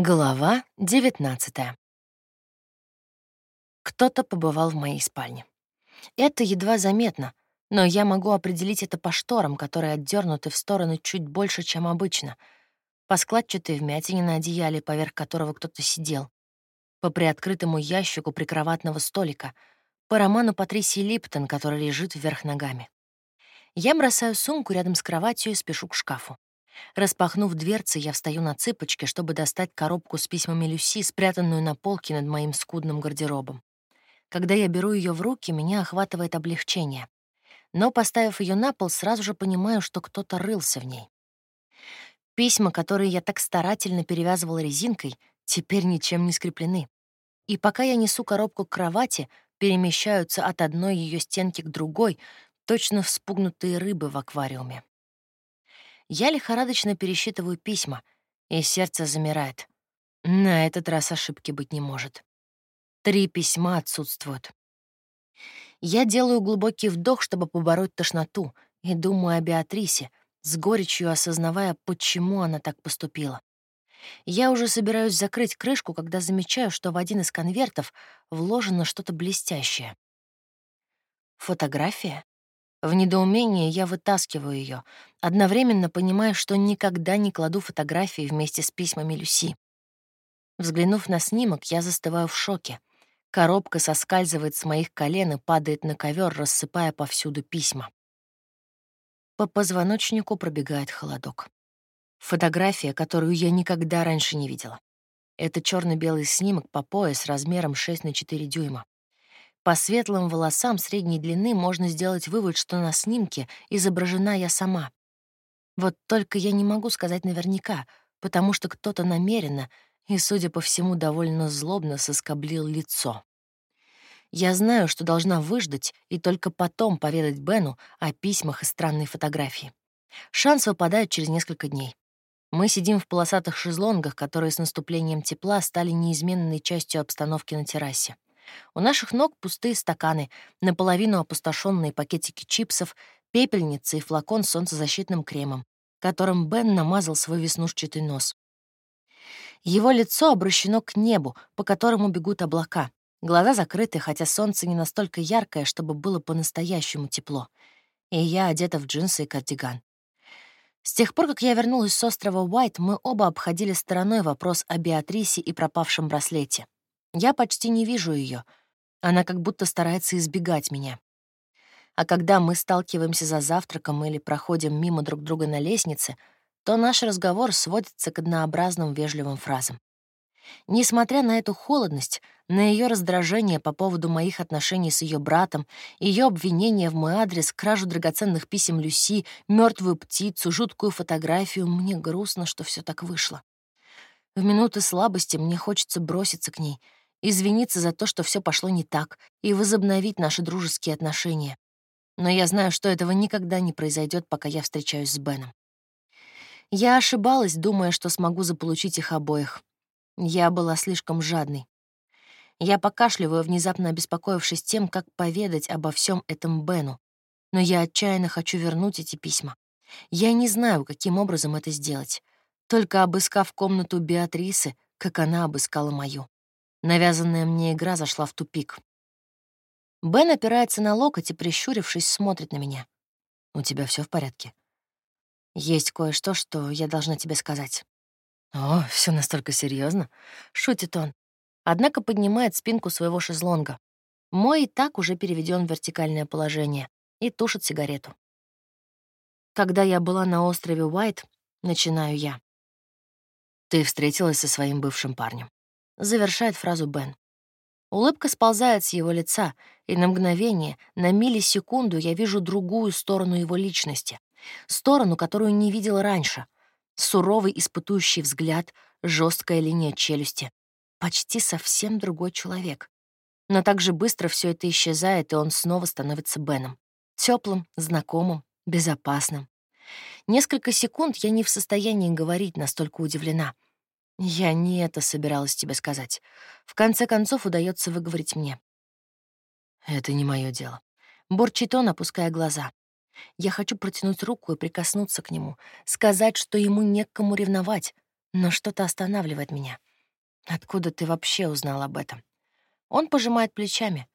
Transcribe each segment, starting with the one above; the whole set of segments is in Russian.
Глава 19 Кто-то побывал в моей спальне. Это едва заметно, но я могу определить это по шторам, которые отдернуты в стороны чуть больше, чем обычно, по складчатой вмятине на одеяле, поверх которого кто-то сидел, по приоткрытому ящику прикроватного столика, по роману Патрисии Липтон, который лежит вверх ногами. Я бросаю сумку рядом с кроватью и спешу к шкафу. Распахнув дверцы, я встаю на цыпочки, чтобы достать коробку с письмами Люси, спрятанную на полке над моим скудным гардеробом. Когда я беру ее в руки, меня охватывает облегчение. Но, поставив ее на пол, сразу же понимаю, что кто-то рылся в ней. Письма, которые я так старательно перевязывала резинкой, теперь ничем не скреплены. И пока я несу коробку к кровати, перемещаются от одной ее стенки к другой, точно вспугнутые рыбы в аквариуме. Я лихорадочно пересчитываю письма, и сердце замирает. На этот раз ошибки быть не может. Три письма отсутствуют. Я делаю глубокий вдох, чтобы побороть тошноту, и думаю о Беатрисе, с горечью осознавая, почему она так поступила. Я уже собираюсь закрыть крышку, когда замечаю, что в один из конвертов вложено что-то блестящее. Фотография? В недоумении я вытаскиваю ее, одновременно понимая, что никогда не кладу фотографии вместе с письмами Люси. Взглянув на снимок, я застываю в шоке. Коробка соскальзывает с моих колен и падает на ковер, рассыпая повсюду письма. По позвоночнику пробегает холодок. Фотография, которую я никогда раньше не видела. Это черно белый снимок по пояс размером 6 на 4 дюйма. По светлым волосам средней длины можно сделать вывод, что на снимке изображена я сама. Вот только я не могу сказать наверняка, потому что кто-то намеренно и, судя по всему, довольно злобно соскоблил лицо. Я знаю, что должна выждать и только потом поведать Бену о письмах и странной фотографии. Шанс выпадает через несколько дней. Мы сидим в полосатых шезлонгах, которые с наступлением тепла стали неизменной частью обстановки на террасе. У наших ног пустые стаканы, наполовину опустошенные пакетики чипсов, пепельницы и флакон с солнцезащитным кремом, которым Бен намазал свой веснушчатый нос. Его лицо обращено к небу, по которому бегут облака. Глаза закрыты, хотя солнце не настолько яркое, чтобы было по-настоящему тепло. И я одета в джинсы и кардиган. С тех пор, как я вернулась с острова Уайт, мы оба обходили стороной вопрос о Беатрисе и пропавшем браслете. Я почти не вижу ее. Она как будто старается избегать меня. А когда мы сталкиваемся за завтраком или проходим мимо друг друга на лестнице, то наш разговор сводится к однообразным вежливым фразам. Несмотря на эту холодность, на ее раздражение по поводу моих отношений с ее братом, ее обвинения в мой адрес, кражу драгоценных писем Люси, мертвую птицу, жуткую фотографию, мне грустно, что все так вышло. В минуты слабости мне хочется броситься к ней — извиниться за то, что все пошло не так, и возобновить наши дружеские отношения. Но я знаю, что этого никогда не произойдет, пока я встречаюсь с Беном. Я ошибалась, думая, что смогу заполучить их обоих. Я была слишком жадной. Я покашливаю, внезапно обеспокоившись тем, как поведать обо всем этом Бену. Но я отчаянно хочу вернуть эти письма. Я не знаю, каким образом это сделать. Только обыскав комнату Беатрисы, как она обыскала мою. Навязанная мне игра зашла в тупик. Бен опирается на локоть и, прищурившись, смотрит на меня. «У тебя все в порядке?» «Есть кое-что, что я должна тебе сказать». «О, все настолько серьезно, шутит он. Однако поднимает спинку своего шезлонга. Мой и так уже переведен в вертикальное положение и тушит сигарету. Когда я была на острове Уайт, начинаю я. Ты встретилась со своим бывшим парнем завершает фразу Бен. Улыбка сползает с его лица, и на мгновение, на миллисекунду я вижу другую сторону его личности. Сторону, которую не видел раньше. Суровый испытующий взгляд, жесткая линия челюсти. Почти совсем другой человек. Но так же быстро все это исчезает, и он снова становится Беном. Теплым, знакомым, безопасным. Несколько секунд я не в состоянии говорить, настолько удивлена — я не это собиралась тебе сказать. В конце концов удается выговорить мне. Это не мое дело. Бурчит он, опуская глаза. Я хочу протянуть руку и прикоснуться к нему, сказать, что ему не к кому ревновать, но что-то останавливает меня. Откуда ты вообще узнал об этом? Он пожимает плечами.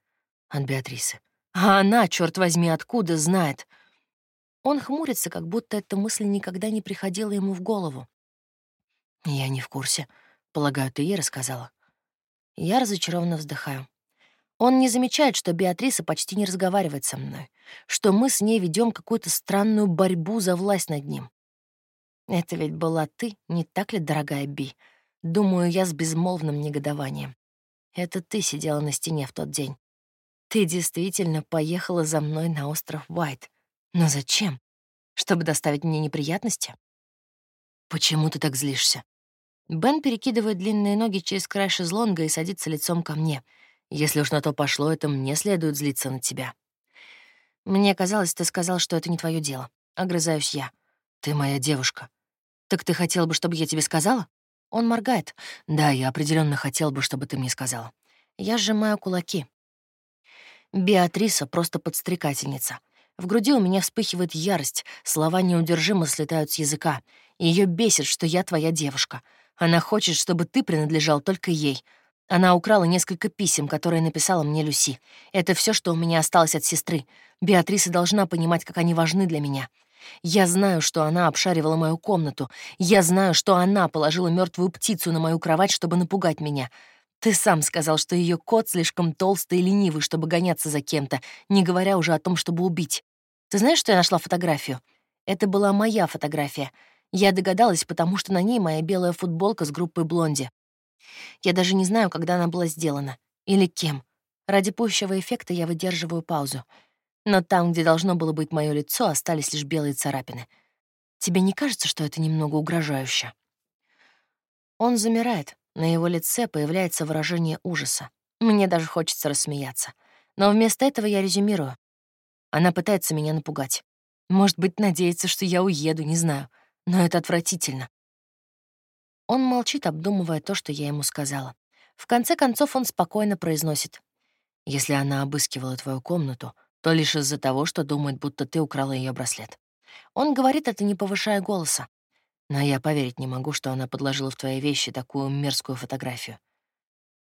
От Беатрисы. А она, черт возьми, откуда знает? Он хмурится, как будто эта мысль никогда не приходила ему в голову. Я не в курсе. Полагаю, ты ей рассказала. Я разочарованно вздыхаю. Он не замечает, что Беатриса почти не разговаривает со мной, что мы с ней ведем какую-то странную борьбу за власть над ним. Это ведь была ты, не так ли, дорогая Би? Думаю я с безмолвным негодованием. Это ты сидела на стене в тот день. Ты действительно поехала за мной на остров Уайт. Но зачем? Чтобы доставить мне неприятности? Почему ты так злишься? Бен перекидывает длинные ноги через край шезлонга и садится лицом ко мне. Если уж на то пошло, это мне следует злиться на тебя. Мне казалось, ты сказал, что это не твое дело. Огрызаюсь я. Ты моя девушка. Так ты хотел бы, чтобы я тебе сказала? Он моргает. Да, я определенно хотел бы, чтобы ты мне сказала. Я сжимаю кулаки. Беатриса просто подстрекательница. В груди у меня вспыхивает ярость, слова неудержимо слетают с языка. Ее бесит, что я твоя девушка. Она хочет, чтобы ты принадлежал только ей. Она украла несколько писем, которые написала мне Люси. Это все, что у меня осталось от сестры. Беатриса должна понимать, как они важны для меня. Я знаю, что она обшаривала мою комнату. Я знаю, что она положила мертвую птицу на мою кровать, чтобы напугать меня. Ты сам сказал, что ее кот слишком толстый и ленивый, чтобы гоняться за кем-то, не говоря уже о том, чтобы убить. Ты знаешь, что я нашла фотографию? Это была моя фотография. Я догадалась, потому что на ней моя белая футболка с группой Блонди. Я даже не знаю, когда она была сделана. Или кем. Ради пущего эффекта я выдерживаю паузу но там, где должно было быть мое лицо, остались лишь белые царапины. Тебе не кажется, что это немного угрожающе? Он замирает, на его лице появляется выражение ужаса. Мне даже хочется рассмеяться. Но вместо этого я резюмирую. Она пытается меня напугать. Может быть, надеется, что я уеду, не знаю. Но это отвратительно. Он молчит, обдумывая то, что я ему сказала. В конце концов он спокойно произносит. «Если она обыскивала твою комнату, то лишь из-за того, что думает, будто ты украла ее браслет. Он говорит это, не повышая голоса. Но я поверить не могу, что она подложила в твои вещи такую мерзкую фотографию.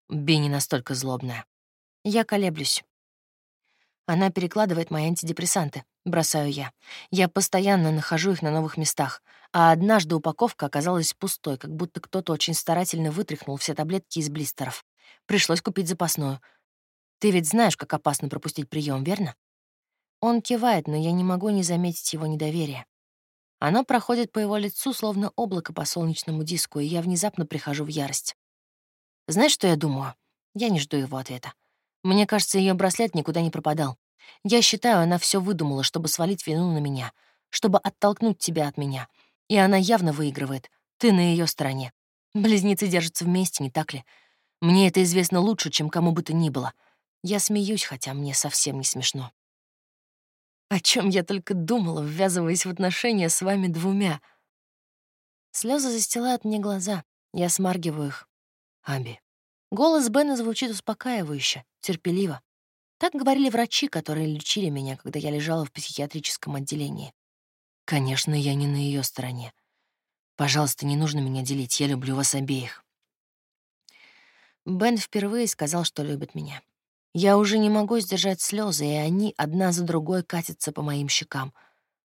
Би не настолько злобная. Я колеблюсь. Она перекладывает мои антидепрессанты, бросаю я. Я постоянно нахожу их на новых местах, а однажды упаковка оказалась пустой, как будто кто-то очень старательно вытряхнул все таблетки из блистеров. Пришлось купить запасную. Ты ведь знаешь, как опасно пропустить прием, верно? Он кивает, но я не могу не заметить его недоверие. Оно проходит по его лицу, словно облако по солнечному диску, и я внезапно прихожу в ярость. Знаешь, что я думаю? Я не жду его ответа. Мне кажется, ее браслет никуда не пропадал. Я считаю, она все выдумала, чтобы свалить вину на меня, чтобы оттолкнуть тебя от меня. И она явно выигрывает. Ты на ее стороне. Близнецы держатся вместе, не так ли? Мне это известно лучше, чем кому бы то ни было. Я смеюсь, хотя мне совсем не смешно. О чем я только думала, ввязываясь в отношения с вами двумя. Слезы застилают мне глаза. Я смаргиваю их. Аби. Голос Бена звучит успокаивающе, терпеливо. Так говорили врачи, которые лечили меня, когда я лежала в психиатрическом отделении. Конечно, я не на ее стороне. Пожалуйста, не нужно меня делить, я люблю вас обеих. Бен впервые сказал, что любит меня. Я уже не могу сдержать слезы, и они одна за другой катятся по моим щекам.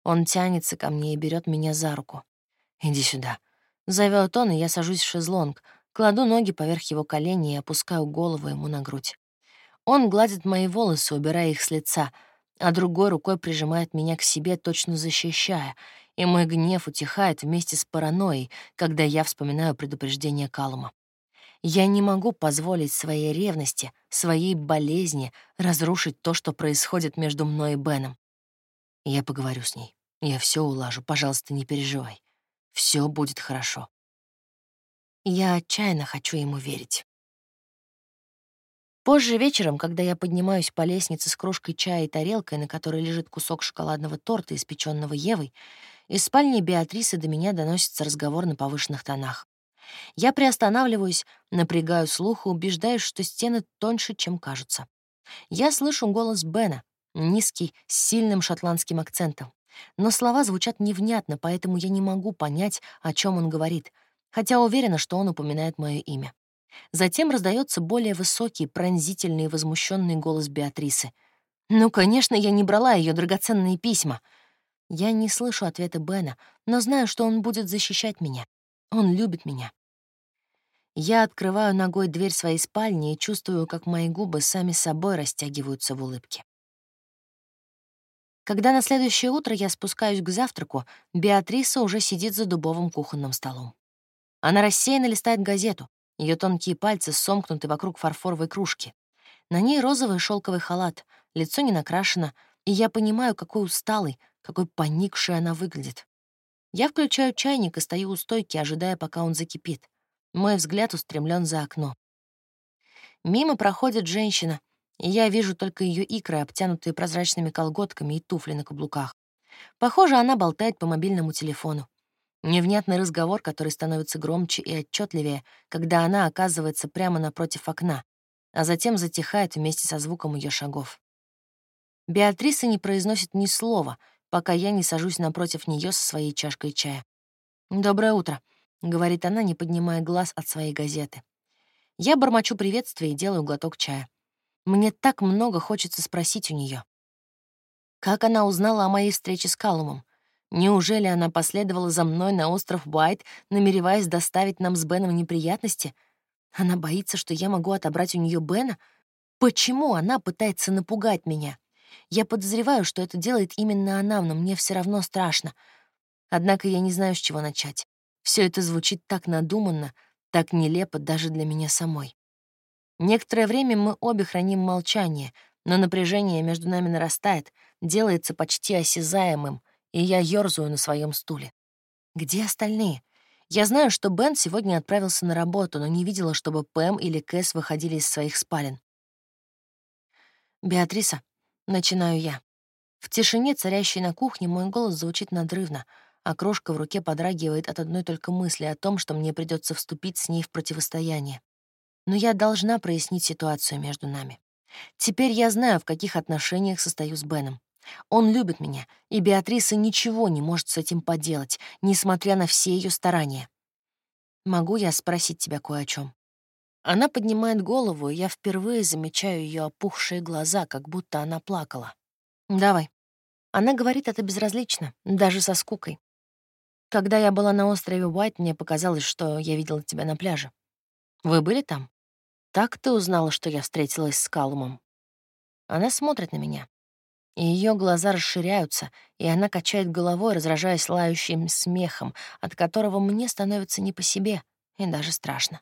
Он тянется ко мне и берет меня за руку. «Иди сюда». Зовет он, и я сажусь в шезлонг, кладу ноги поверх его коленей и опускаю голову ему на грудь. Он гладит мои волосы, убирая их с лица, а другой рукой прижимает меня к себе, точно защищая, и мой гнев утихает вместе с паранойей, когда я вспоминаю предупреждение Калума. Я не могу позволить своей ревности, своей болезни разрушить то, что происходит между мной и Беном. Я поговорю с ней. Я все улажу. Пожалуйста, не переживай. Все будет хорошо. Я отчаянно хочу ему верить. Позже вечером, когда я поднимаюсь по лестнице с кружкой чая и тарелкой, на которой лежит кусок шоколадного торта, испеченного Евой, из спальни Беатрисы до меня доносится разговор на повышенных тонах. Я приостанавливаюсь, напрягаю слух и убеждаюсь, что стены тоньше, чем кажутся. Я слышу голос Бена, низкий, с сильным шотландским акцентом. Но слова звучат невнятно, поэтому я не могу понять, о чем он говорит, хотя уверена, что он упоминает мое имя. Затем раздается более высокий, пронзительный и возмущенный голос Беатрисы. «Ну, конечно, я не брала ее драгоценные письма». Я не слышу ответа Бена, но знаю, что он будет защищать меня. Он любит меня. Я открываю ногой дверь своей спальни и чувствую, как мои губы сами собой растягиваются в улыбке. Когда на следующее утро я спускаюсь к завтраку, Беатриса уже сидит за дубовым кухонным столом. Она рассеянно листает газету. Ее тонкие пальцы сомкнуты вокруг фарфоровой кружки. На ней розовый шелковый халат, лицо не накрашено, и я понимаю, какой усталый, какой поникшей она выглядит. Я включаю чайник и стою у стойки, ожидая, пока он закипит. Мой взгляд устремлен за окно. Мимо проходит женщина, и я вижу только ее икры, обтянутые прозрачными колготками и туфли на каблуках. Похоже, она болтает по мобильному телефону. Невнятный разговор, который становится громче и отчетливее, когда она оказывается прямо напротив окна, а затем затихает вместе со звуком ее шагов. Беатриса не произносит ни слова, пока я не сажусь напротив нее со своей чашкой чая. «Доброе утро», — говорит она, не поднимая глаз от своей газеты. Я бормочу приветствие и делаю глоток чая. Мне так много хочется спросить у нее. Как она узнала о моей встрече с Калумом? Неужели она последовала за мной на остров Уайт, намереваясь доставить нам с Беном неприятности? Она боится, что я могу отобрать у нее Бена? Почему она пытается напугать меня? Я подозреваю, что это делает именно она, но мне все равно страшно. Однако я не знаю, с чего начать. Все это звучит так надуманно, так нелепо даже для меня самой. Некоторое время мы обе храним молчание, но напряжение между нами нарастает, делается почти осязаемым, и я ёрзаю на своем стуле. Где остальные? Я знаю, что Бен сегодня отправился на работу, но не видела, чтобы Пэм или Кэс выходили из своих спален. «Беатриса», — начинаю я. В тишине, царящей на кухне, мой голос звучит надрывно — а крошка в руке подрагивает от одной только мысли о том, что мне придется вступить с ней в противостояние. Но я должна прояснить ситуацию между нами. Теперь я знаю, в каких отношениях состою с Беном. Он любит меня, и Беатриса ничего не может с этим поделать, несмотря на все ее старания. Могу я спросить тебя кое о чем? Она поднимает голову, и я впервые замечаю ее опухшие глаза, как будто она плакала. Давай. Она говорит это безразлично, даже со скукой. Когда я была на острове Уайт, мне показалось, что я видела тебя на пляже. Вы были там? Так ты узнала, что я встретилась с Калумом? Она смотрит на меня. И ее глаза расширяются, и она качает головой, разражаясь лающим смехом, от которого мне становится не по себе и даже страшно.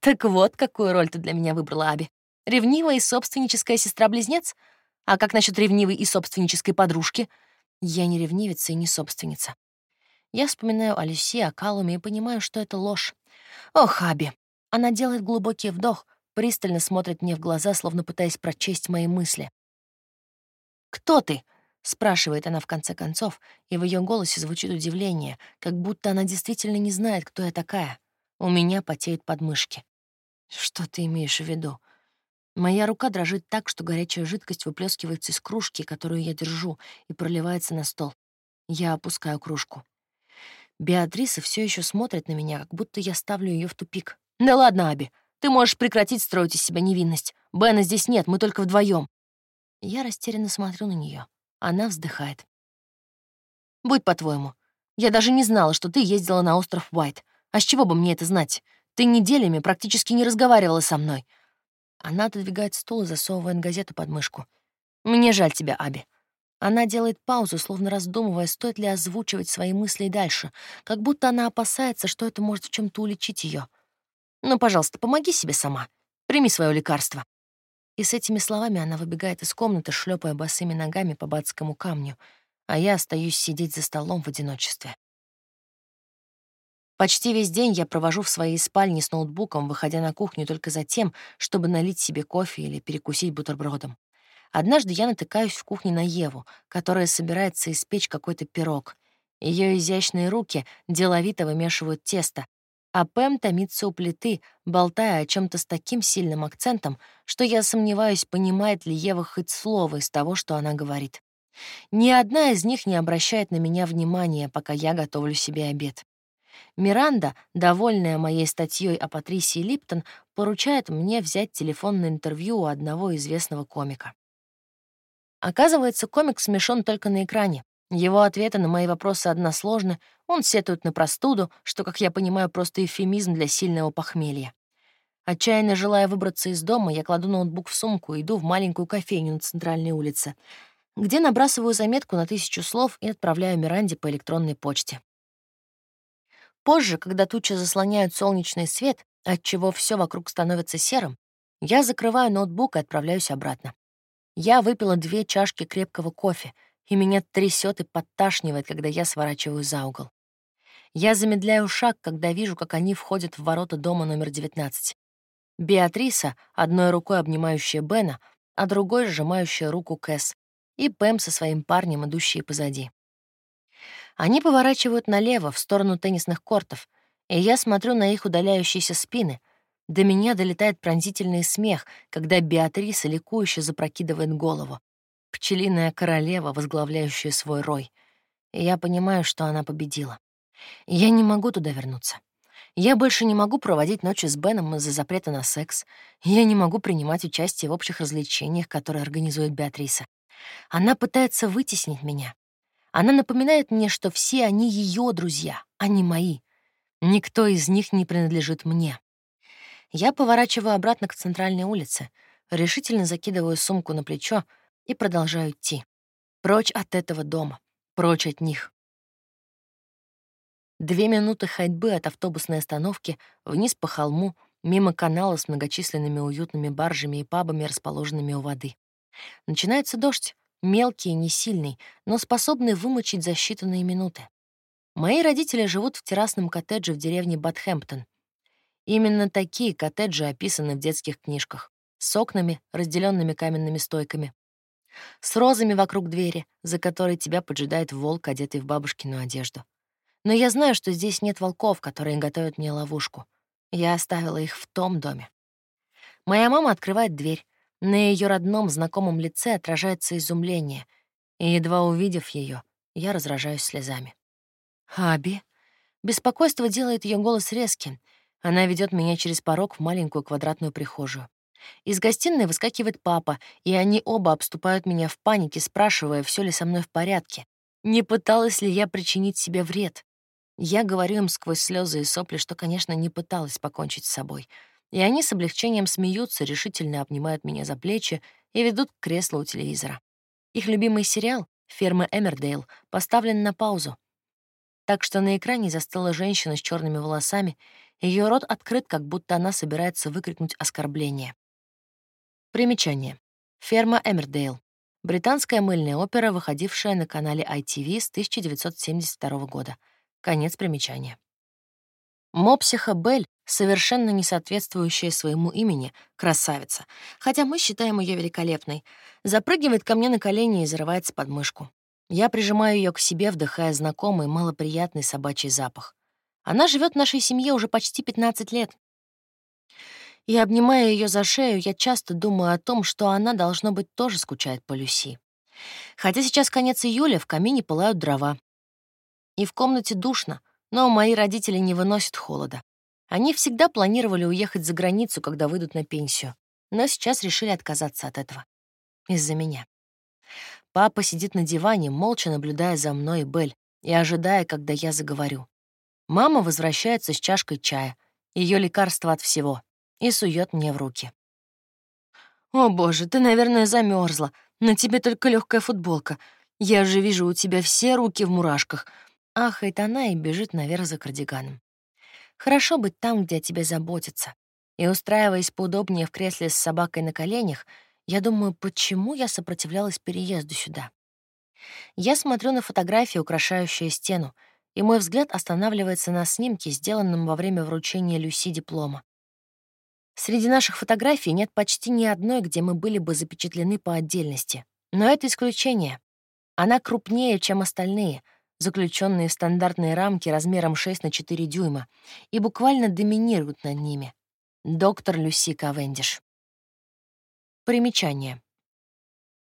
Так вот, какую роль ты для меня выбрала, Аби. Ревнивая и собственническая сестра-близнец? А как насчет ревнивой и собственнической подружки? Я не ревнивица и не собственница. Я вспоминаю о Люси, о Калуме и понимаю, что это ложь. О, Хаби! Она делает глубокий вдох, пристально смотрит мне в глаза, словно пытаясь прочесть мои мысли. «Кто ты?» — спрашивает она в конце концов, и в ее голосе звучит удивление, как будто она действительно не знает, кто я такая. У меня потеют подмышки. «Что ты имеешь в виду?» Моя рука дрожит так, что горячая жидкость выплескивается из кружки, которую я держу, и проливается на стол. Я опускаю кружку. Беатриса все еще смотрит на меня, как будто я ставлю ее в тупик. «Да ладно, Аби, ты можешь прекратить строить из себя невинность. Бена здесь нет, мы только вдвоем. Я растерянно смотрю на нее. Она вздыхает. «Будь по-твоему. Я даже не знала, что ты ездила на остров Уайт. А с чего бы мне это знать? Ты неделями практически не разговаривала со мной». Она отодвигает стул и засовывает газету под мышку. «Мне жаль тебя, Аби. Она делает паузу, словно раздумывая, стоит ли озвучивать свои мысли дальше, как будто она опасается, что это может в чем то уличить ее. «Ну, пожалуйста, помоги себе сама. Прими свое лекарство». И с этими словами она выбегает из комнаты, шлепая босыми ногами по бацкому камню, а я остаюсь сидеть за столом в одиночестве. Почти весь день я провожу в своей спальне с ноутбуком, выходя на кухню только за тем, чтобы налить себе кофе или перекусить бутербродом. Однажды я натыкаюсь в кухне на Еву, которая собирается испечь какой-то пирог. Ее изящные руки деловито вымешивают тесто, а Пэм томится у плиты, болтая о чем то с таким сильным акцентом, что я сомневаюсь, понимает ли Ева хоть слово из того, что она говорит. Ни одна из них не обращает на меня внимания, пока я готовлю себе обед. Миранда, довольная моей статьей о Патрисии Липтон, поручает мне взять телефонное интервью у одного известного комика. Оказывается, комик смешон только на экране. Его ответы на мои вопросы односложны, он сетует на простуду, что, как я понимаю, просто эвфемизм для сильного похмелья. Отчаянно желая выбраться из дома, я кладу ноутбук в сумку и иду в маленькую кофейню на центральной улице, где набрасываю заметку на тысячу слов и отправляю Миранде по электронной почте. Позже, когда тучи заслоняют солнечный свет, отчего все вокруг становится серым, я закрываю ноутбук и отправляюсь обратно. Я выпила две чашки крепкого кофе, и меня трясет и подташнивает, когда я сворачиваю за угол. Я замедляю шаг, когда вижу, как они входят в ворота дома номер 19. Беатриса, одной рукой обнимающая Бена, а другой сжимающая руку Кэс, и Пэм со своим парнем, идущие позади. Они поворачивают налево, в сторону теннисных кортов, и я смотрю на их удаляющиеся спины. До меня долетает пронзительный смех, когда Беатриса ликующе запрокидывает голову. Пчелиная королева, возглавляющая свой рой. И я понимаю, что она победила. я не могу туда вернуться. Я больше не могу проводить ночи с Беном из-за запрета на секс. Я не могу принимать участие в общих развлечениях, которые организует Беатриса. Она пытается вытеснить меня. Она напоминает мне, что все они ее друзья, а не мои. Никто из них не принадлежит мне. Я поворачиваю обратно к центральной улице, решительно закидываю сумку на плечо и продолжаю идти. Прочь от этого дома, прочь от них. Две минуты ходьбы от автобусной остановки вниз по холму, мимо канала с многочисленными уютными баржами и пабами, расположенными у воды. Начинается дождь, мелкий и не сильный, но способный вымочить за считанные минуты. Мои родители живут в террасном коттедже в деревне Батхэмптон. Именно такие коттеджи описаны в детских книжках, с окнами, разделенными каменными стойками, с розами вокруг двери, за которой тебя поджидает волк, одетый в бабушкину одежду. Но я знаю, что здесь нет волков, которые готовят мне ловушку. Я оставила их в том доме. Моя мама открывает дверь, на ее родном знакомом лице отражается изумление, и, едва увидев ее, я разражаюсь слезами. «Аби?» Беспокойство делает ее голос резким. Она ведет меня через порог в маленькую квадратную прихожую. Из гостиной выскакивает папа, и они оба обступают меня в панике, спрашивая, все ли со мной в порядке. Не пыталась ли я причинить себе вред? Я говорю им сквозь слезы и сопли, что, конечно, не пыталась покончить с собой — и они с облегчением смеются, решительно обнимают меня за плечи и ведут к креслу у телевизора. Их любимый сериал «Ферма Эмердейл» поставлен на паузу. Так что на экране застыла женщина с черными волосами, ее рот открыт, как будто она собирается выкрикнуть оскорбление. Примечание. «Ферма Эмердейл» — британская мыльная опера, выходившая на канале ITV с 1972 года. Конец примечания. Мопсиха Бель совершенно не соответствующая своему имени, красавица, хотя мы считаем ее великолепной, запрыгивает ко мне на колени и зарывается под мышку. Я прижимаю ее к себе, вдыхая знакомый, малоприятный собачий запах. Она живет в нашей семье уже почти 15 лет. И, обнимая ее за шею, я часто думаю о том, что она, должно быть, тоже скучает по Люси. Хотя сейчас конец июля, в камине пылают дрова. И в комнате душно, но мои родители не выносят холода. Они всегда планировали уехать за границу, когда выйдут на пенсию, но сейчас решили отказаться от этого. Из-за меня. Папа сидит на диване, молча наблюдая за мной и Бель, и ожидая, когда я заговорю. Мама возвращается с чашкой чая, ее лекарство от всего, и сует мне в руки. «О, боже, ты, наверное, замерзла. На тебе только легкая футболка. Я же вижу у тебя все руки в мурашках». Ахает она и бежит наверх за кардиганом. Хорошо быть там, где о тебе заботятся. И устраиваясь поудобнее в кресле с собакой на коленях, я думаю, почему я сопротивлялась переезду сюда. Я смотрю на фотографии, украшающие стену, и мой взгляд останавливается на снимке, сделанном во время вручения Люси диплома. Среди наших фотографий нет почти ни одной, где мы были бы запечатлены по отдельности. Но это исключение. Она крупнее, чем остальные — заключенные в стандартные рамки размером 6 на 4 дюйма, и буквально доминируют над ними. Доктор Люси Кавендиш. Примечание.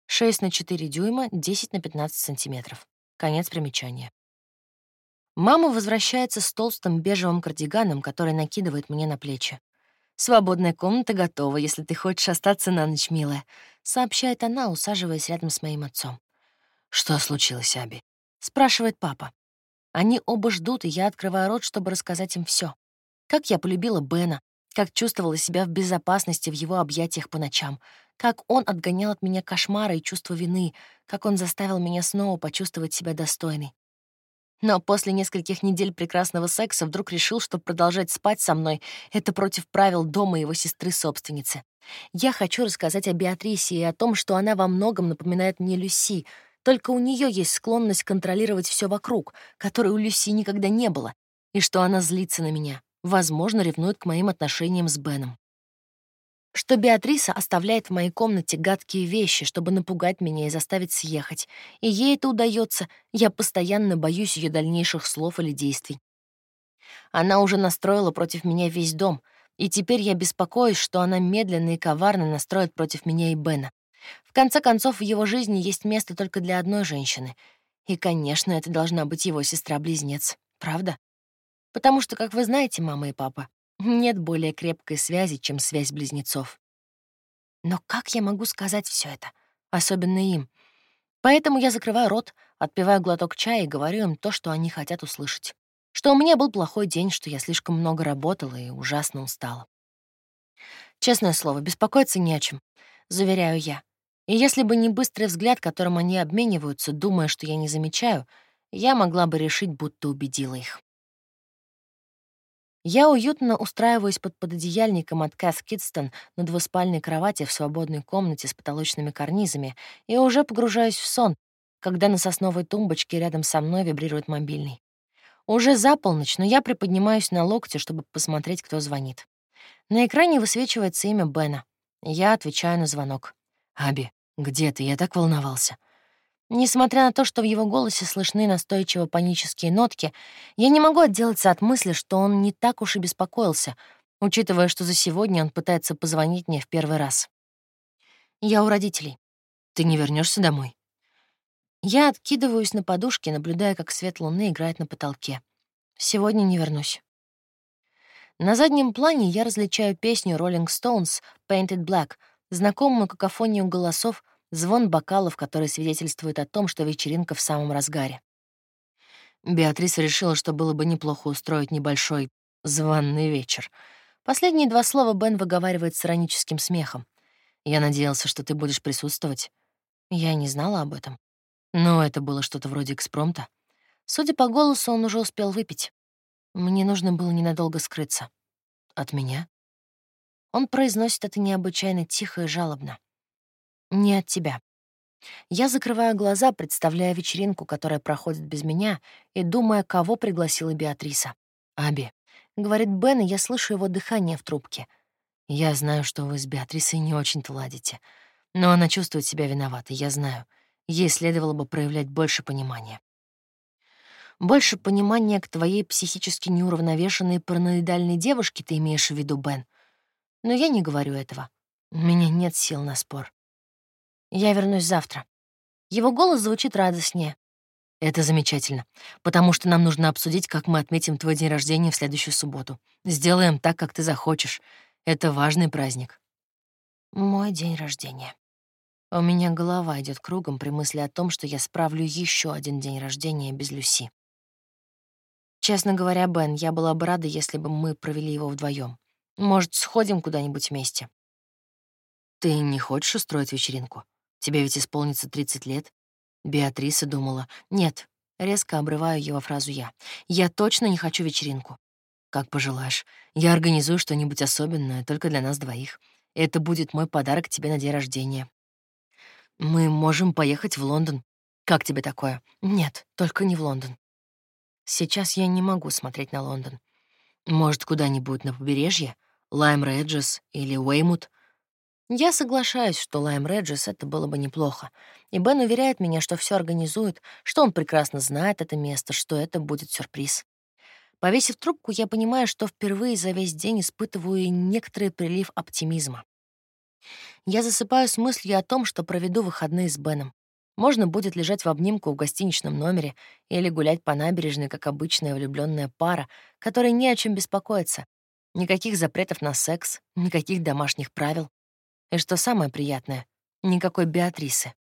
6 на 4 дюйма, 10 на 15 сантиметров. Конец примечания. Мама возвращается с толстым бежевым кардиганом, который накидывает мне на плечи. «Свободная комната готова, если ты хочешь остаться на ночь, милая», — сообщает она, усаживаясь рядом с моим отцом. «Что случилось, Аби?» — спрашивает папа. Они оба ждут, и я открываю рот, чтобы рассказать им все. Как я полюбила Бена, как чувствовала себя в безопасности в его объятиях по ночам, как он отгонял от меня кошмары и чувство вины, как он заставил меня снова почувствовать себя достойной. Но после нескольких недель прекрасного секса вдруг решил, что продолжать спать со мной — это против правил дома его сестры-собственницы. Я хочу рассказать о Беатрисе и о том, что она во многом напоминает мне Люси, только у нее есть склонность контролировать все вокруг, которой у Люси никогда не было, и что она злится на меня, возможно, ревнует к моим отношениям с Беном что Беатриса оставляет в моей комнате гадкие вещи, чтобы напугать меня и заставить съехать. И ей это удается, я постоянно боюсь ее дальнейших слов или действий. Она уже настроила против меня весь дом, и теперь я беспокоюсь, что она медленно и коварно настроит против меня и Бена. В конце концов, в его жизни есть место только для одной женщины. И, конечно, это должна быть его сестра-близнец. Правда? Потому что, как вы знаете, мама и папа, нет более крепкой связи, чем связь близнецов. Но как я могу сказать все это? Особенно им. Поэтому я закрываю рот, отпиваю глоток чая и говорю им то, что они хотят услышать. Что у меня был плохой день, что я слишком много работала и ужасно устала. Честное слово, беспокоиться не о чем, заверяю я. И если бы не быстрый взгляд, которым они обмениваются, думая, что я не замечаю, я могла бы решить, будто убедила их. Я уютно устраиваюсь под пододеяльником от Кэс Кидстон на двуспальной кровати в свободной комнате с потолочными карнизами и уже погружаюсь в сон, когда на сосновой тумбочке рядом со мной вибрирует мобильный. Уже за полночь, но я приподнимаюсь на локте, чтобы посмотреть, кто звонит. На экране высвечивается имя Бена. Я отвечаю на звонок. «Аби, где ты? Я так волновался». Несмотря на то, что в его голосе слышны настойчиво панические нотки, я не могу отделаться от мысли, что он не так уж и беспокоился, учитывая, что за сегодня он пытается позвонить мне в первый раз. Я у родителей. Ты не вернешься домой? Я откидываюсь на подушке, наблюдая, как свет луны играет на потолке. Сегодня не вернусь. На заднем плане я различаю песню Rolling Stones «Painted Black», знакомую какофонию голосов, звон бокалов, который свидетельствует о том, что вечеринка в самом разгаре. Беатриса решила, что было бы неплохо устроить небольшой званный вечер. Последние два слова Бен выговаривает с ироническим смехом. «Я надеялся, что ты будешь присутствовать». Я не знала об этом. Но это было что-то вроде экспромта. Судя по голосу, он уже успел выпить. Мне нужно было ненадолго скрыться. От меня? Он произносит это необычайно тихо и жалобно. Не от тебя. Я закрываю глаза, представляя вечеринку, которая проходит без меня, и думая, кого пригласила Беатриса. «Аби», — говорит Бен, и я слышу его дыхание в трубке. «Я знаю, что вы с Беатрисой не очень-то ладите, но она чувствует себя виноватой, я знаю. Ей следовало бы проявлять больше понимания». «Больше понимания к твоей психически неуравновешенной параноидальной девушке ты имеешь в виду, Бен. Но я не говорю этого. У меня нет сил на спор. Я вернусь завтра. Его голос звучит радостнее. Это замечательно, потому что нам нужно обсудить, как мы отметим твой день рождения в следующую субботу. Сделаем так, как ты захочешь. Это важный праздник. Мой день рождения. У меня голова идет кругом при мысли о том, что я справлю еще один день рождения без Люси. Честно говоря, Бен, я была бы рада, если бы мы провели его вдвоем. Может, сходим куда-нибудь вместе? Ты не хочешь устроить вечеринку? Тебе ведь исполнится 30 лет. Беатриса думала, нет, резко обрываю его фразу я. Я точно не хочу вечеринку. Как пожелаешь. Я организую что-нибудь особенное только для нас двоих. Это будет мой подарок тебе на день рождения. Мы можем поехать в Лондон. Как тебе такое? Нет, только не в Лондон. Сейчас я не могу смотреть на Лондон. Может, куда-нибудь на побережье? Лайм Реджес или Уэймут? Я соглашаюсь, что Лайм Реджес это было бы неплохо. И Бен уверяет меня, что все организует, что он прекрасно знает это место, что это будет сюрприз. Повесив трубку, я понимаю, что впервые за весь день испытываю некоторый прилив оптимизма. Я засыпаю с мыслью о том, что проведу выходные с Беном. Можно будет лежать в обнимку в гостиничном номере или гулять по набережной, как обычная влюбленная пара, которой не о чем беспокоиться. Никаких запретов на секс, никаких домашних правил. И что самое приятное, никакой Беатрисы.